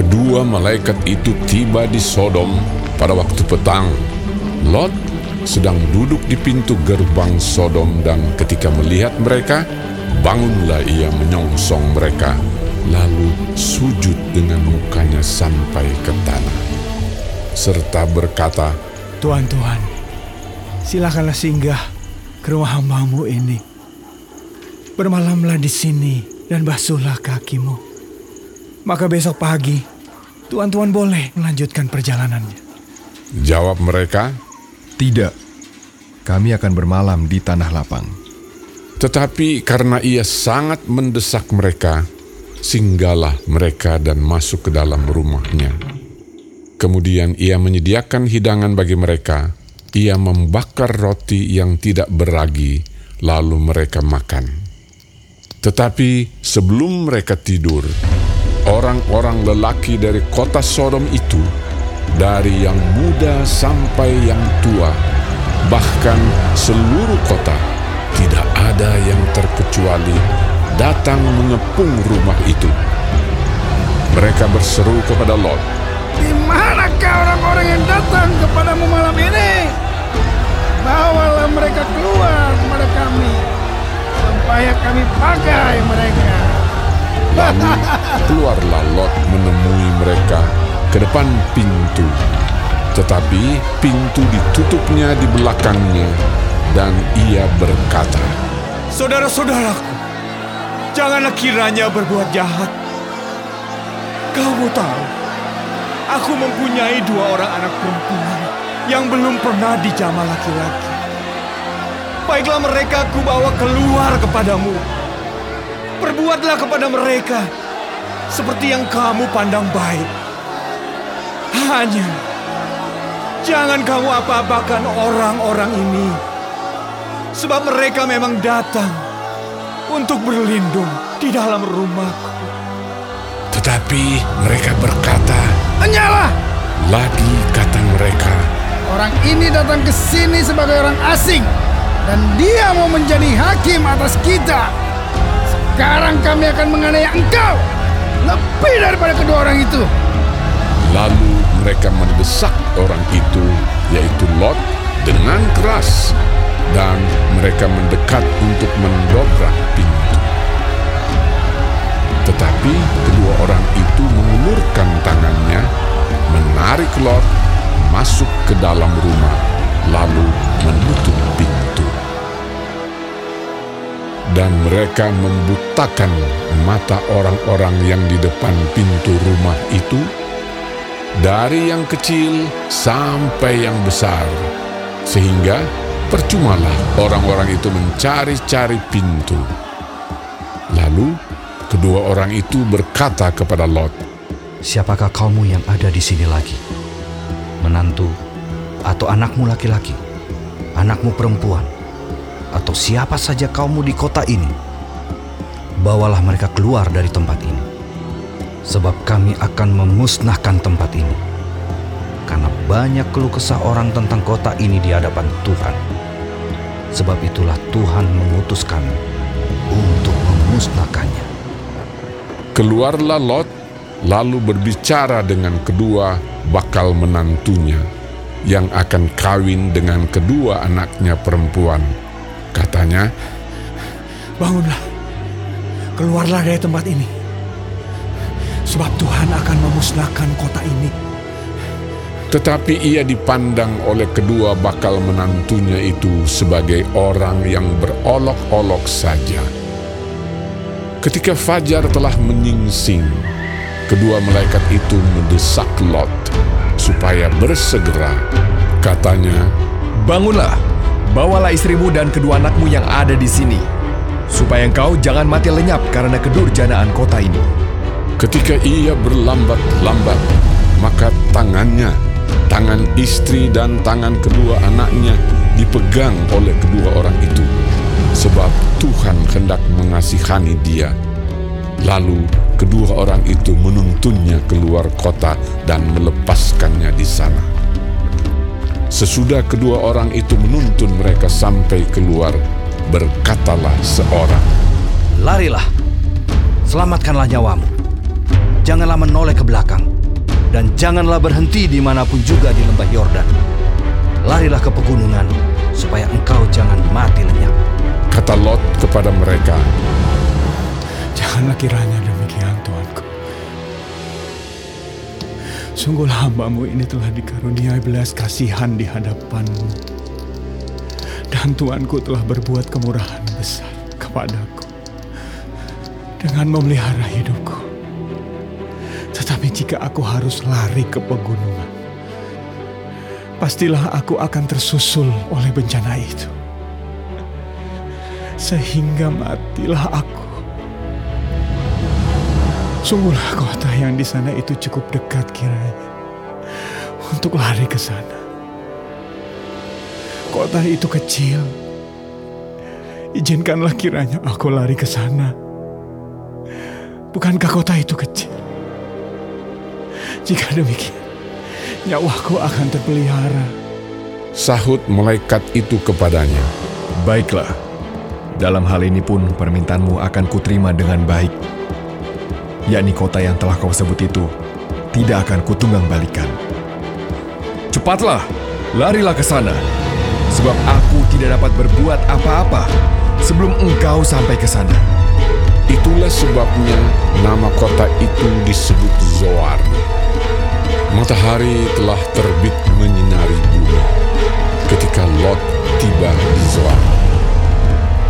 Kedua malaikat itu tiba di Sodom pada waktu petang. Lot sedang duduk di pintu gerbang Sodom dan ketika melihat mereka, bangunlah ia menyongsong mereka, lalu sujud dengan mukanya sampai ke tanah. Serta berkata, Tuhan, Tuhan, silakanlah singgah ke rumah hambamu ini. Bermalamlah di sini dan basuhlah kakimu. Maka besok pagi, tuan-tuan boleh melanjutkan perjalanannya. Jawab mereka, Tidak, kami akan bermalam di tanah lapang. Tetapi karena ia sangat mendesak mereka, singgahlah mereka dan masuk ke dalam rumahnya. Kemudian ia menyediakan hidangan bagi mereka. Ia membakar roti yang tidak beragi, lalu mereka makan. Tetapi sebelum mereka tidur, orang-orang lelaki dari kota Sodom itu, dari yang muda sampai yang tua, bahkan seluruh kota, tidak ada yang terkecuali datang mengepung rumah itu. Mereka berseru kepada Lot, Di manakah orang-orang yang datang kepadamu malam ini? Bawalah mereka keluar kepada kami, supaya kami pakai mereka. Lalu keluarlah Lot menemui mereka ke depan pintu. Tetapi pintu ditutupnya di belakangnya dan ia berkata, Saudara-saudaraku, janganlah kiranya berbuat jahat. Kamu tahu, aku mempunyai dua orang anak perempuan yang belum pernah dijamah laki-laki. Baiklah mereka aku bawa keluar kepadamu. Perbuatlah kepada mereka seperti yang kamu pandang baik. Hanya, jangan kamu apa-apakan orang-orang ini. Sebab mereka memang datang untuk berlindung di dalam rumahku. Tetapi mereka berkata, Enyalah, lagi kata mereka, orang ini datang ke sini sebagai orang asing, dan dia mau menjadi hakim atas kita. Sekarang kami akan menganiaya engkau lebih daripada kedua orang itu. Lalu mereka mendesak orang itu, yaitu Lot, dengan keras, dan mereka mendekat untuk mendobrak pintu. Tetapi kedua orang itu mengulurkan tangannya, menarik Lot masuk ke dalam rumah, lalu menutup pintu. Dan mereka membutakan mata orang-orang yang di depan pintu rumah itu, dari yang kecil sampai yang besar, sehingga percumalah orang-orang itu mencari-cari pintu. Lalu kedua orang itu berkata kepada Lot, Siapakah kamu yang ada di sini lagi? Menantu atau anakmu laki-laki? Anakmu perempuan? Atau siapa saja kamu di kota ini? Bawalah mereka keluar dari tempat ini. Sebab kami akan memusnahkan tempat ini. Karena banyak keluh kesah orang tentang kota ini di hadapan Tuhan. Sebab itulah Tuhan mengutus kami untuk memusnahkannya. Keluarlah Lot, lalu berbicara dengan kedua bakal menantunya yang akan kawin dengan kedua anaknya perempuan. Katanya, Bangunlah, keluarlah dari tempat ini. Sebab Tuhan akan memusnahkan kota ini. tetapi ia dipandang oleh kedua bakal menantunya itu sebagai orang yang berolok-olok saja. Ketika fajar telah menyingsing, kedua malaikat itu mendesak Lot supaya bersegera. Katanya, Bangunlah, bawalah istrimu dan kedua anakmu yang ada di sini, supaya engkau jangan mati lenyap karena kedurjanaan kota ini. Ketika ia berlambat-lambat, maka tangannya, tangan istri dan tangan kedua anaknya dipegang oleh kedua orang itu. Sebab Tuhan hendak mengasihani dia. Lalu kedua orang itu menuntunnya keluar kota dan melepaskannya di sana. Sesudah kedua orang itu menuntun mereka sampai keluar, berkatalah seorang, Larilah, selamatkanlah nyawamu. janganlah menoleh ke belakang, dan janganlah berhenti di mana pun juga di lembah Yordan. Larilah ke pegunungan, supaya engkau jangan mati lenyap. Kata Lot kepada mereka, Janganlah kiranya demikian, Sungguhlah hambamu ini telah dikaruniai belas kasihan di hadapanmu. Dan Tuanku telah berbuat kemurahan besar kepadaku dengan memelihara hidupku. Tetapi jika aku harus lari ke pegunungan, pastilah aku akan tersusul oleh bencana itu. Sehingga matilah aku. Sungguhlah kota yang di sana itu cukup dekat kiranya untuk lari ke sana. Kota itu kecil. Izinkanlah kiranya aku lari ke sana. Bukankah kota itu kecil? Jika demikian, nyawaku akan terpelihara. sahut malaikat itu kepadanya, Baiklah, dalam hal ini pun permintaanmu akan kuterima dengan baik. Yakni kota yang telah kau sebut itu tidak akan kutunggang balikan. Cepatlah, larilah ke sana, sebab aku tidak dapat berbuat apa-apa sebelum engkau sampai ke sana. Itulah sebabnya nama kota itu disebut Zoar. Matahari telah terbit menyinari bumi ketika Lot tiba di Zoar.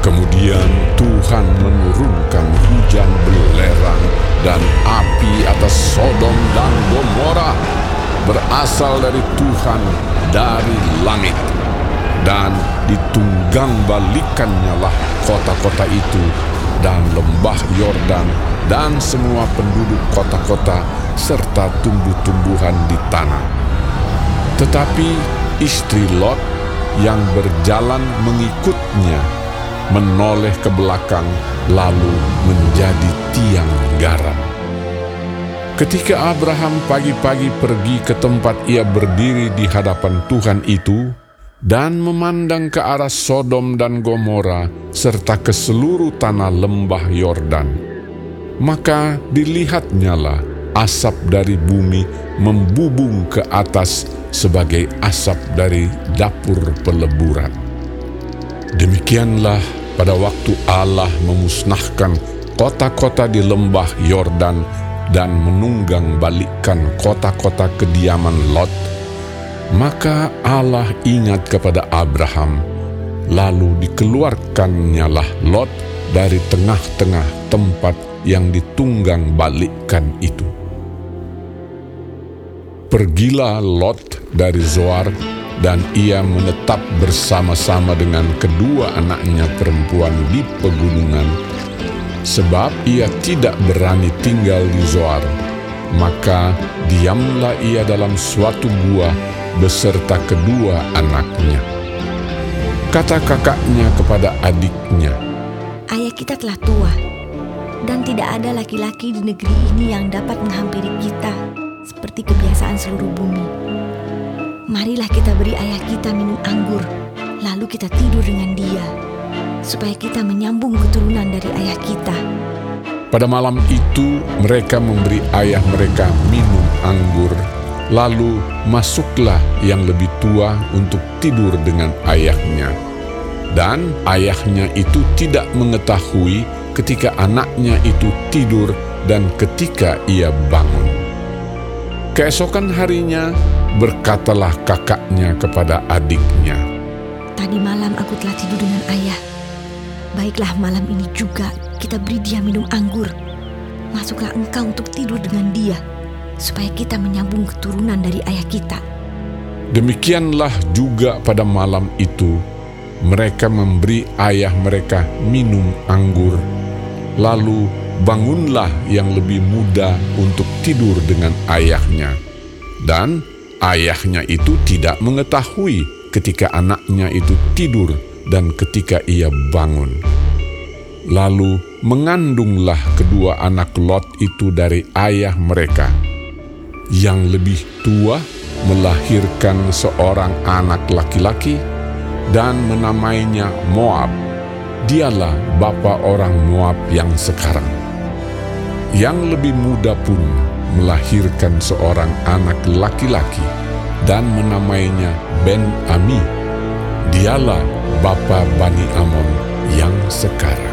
Kemudian Tuhan menurunkan hujan belerang dan api atas Sodom dan Gomora berasal dari Tuhan dari langit dan ditunggang balikannya lah kota-kota itu dan lembah Yordan dan semua penduduk kota-kota serta tumbuh-tumbuhan di tanah. Tetapi istri Lot yang berjalan mengikutnya menoleh ke belakang lalu menjadi tiang garam. Ketika Abraham pagi-pagi pergi ke tempat ia berdiri di hadapan Tuhan itu dan memandang ke arah Sodom dan Gomora serta ke seluruh tanah lembah Yordan, maka dilihatnyalah asap dari bumi membubung ke atas sebagai asap dari dapur peleburan. Demikianlah pada waktu Allah memusnahkan kota-kota di lembah Yordan dan menunggang balikkan kota-kota kediaman Lot, maka Allah ingat kepada Abraham, lalu dikeluarkannyalah Lot dari tengah-tengah tempat yang ditunggang balikkan itu. Pergilah Lot dari Zoar dan ia menetap bersama-sama dengan kedua anaknya perempuan di pegunungan, sebab ia tidak berani tinggal di Zoar. Maka diamlah ia dalam suatu gua beserta kedua anaknya. Kata kakaknya kepada adiknya, Ayah kita telah tua, dan tidak ada laki-laki di negeri ini yang dapat menghampiri kita seperti kebiasaan seluruh bumi. Marilah kita beri ayah kita minum anggur, lalu kita tidur dengan dia, supaya kita menyambung keturunan dari ayah kita. Pada malam itu mereka memberi ayah mereka minum anggur. Lalu masuklah yang lebih tua untuk tidur dengan ayahnya. Dan ayahnya itu tidak mengetahui ketika anaknya itu tidur dan ketika ia bangun. Keesokan harinya berkatalah kakaknya kepada adiknya, Tadi malam aku telah tidur dengan ayah. Baiklah malam ini juga kita beri dia minum anggur. Masuklah engkau untuk tidur dengan dia, supaya kita menyambung keturunan dari ayah kita. Demikianlah juga pada malam itu mereka memberi ayah mereka minum anggur. Lalu bangunlah yang lebih muda untuk tidur dengan ayahnya. Dan ayahnya itu tidak mengetahui ketika anaknya itu tidur dan ketika ia bangun. Lalu mengandunglah kedua anak Lot itu dari ayah mereka. Yang lebih tua melahirkan seorang anak laki-laki dan menamainya Moab. Dialah bapa orang Moab yang sekarang. Yang lebih muda pun melahirkan seorang anak laki-laki dan menamainya Ben Ami. Dialah bapa Bani Amon yang sekarang.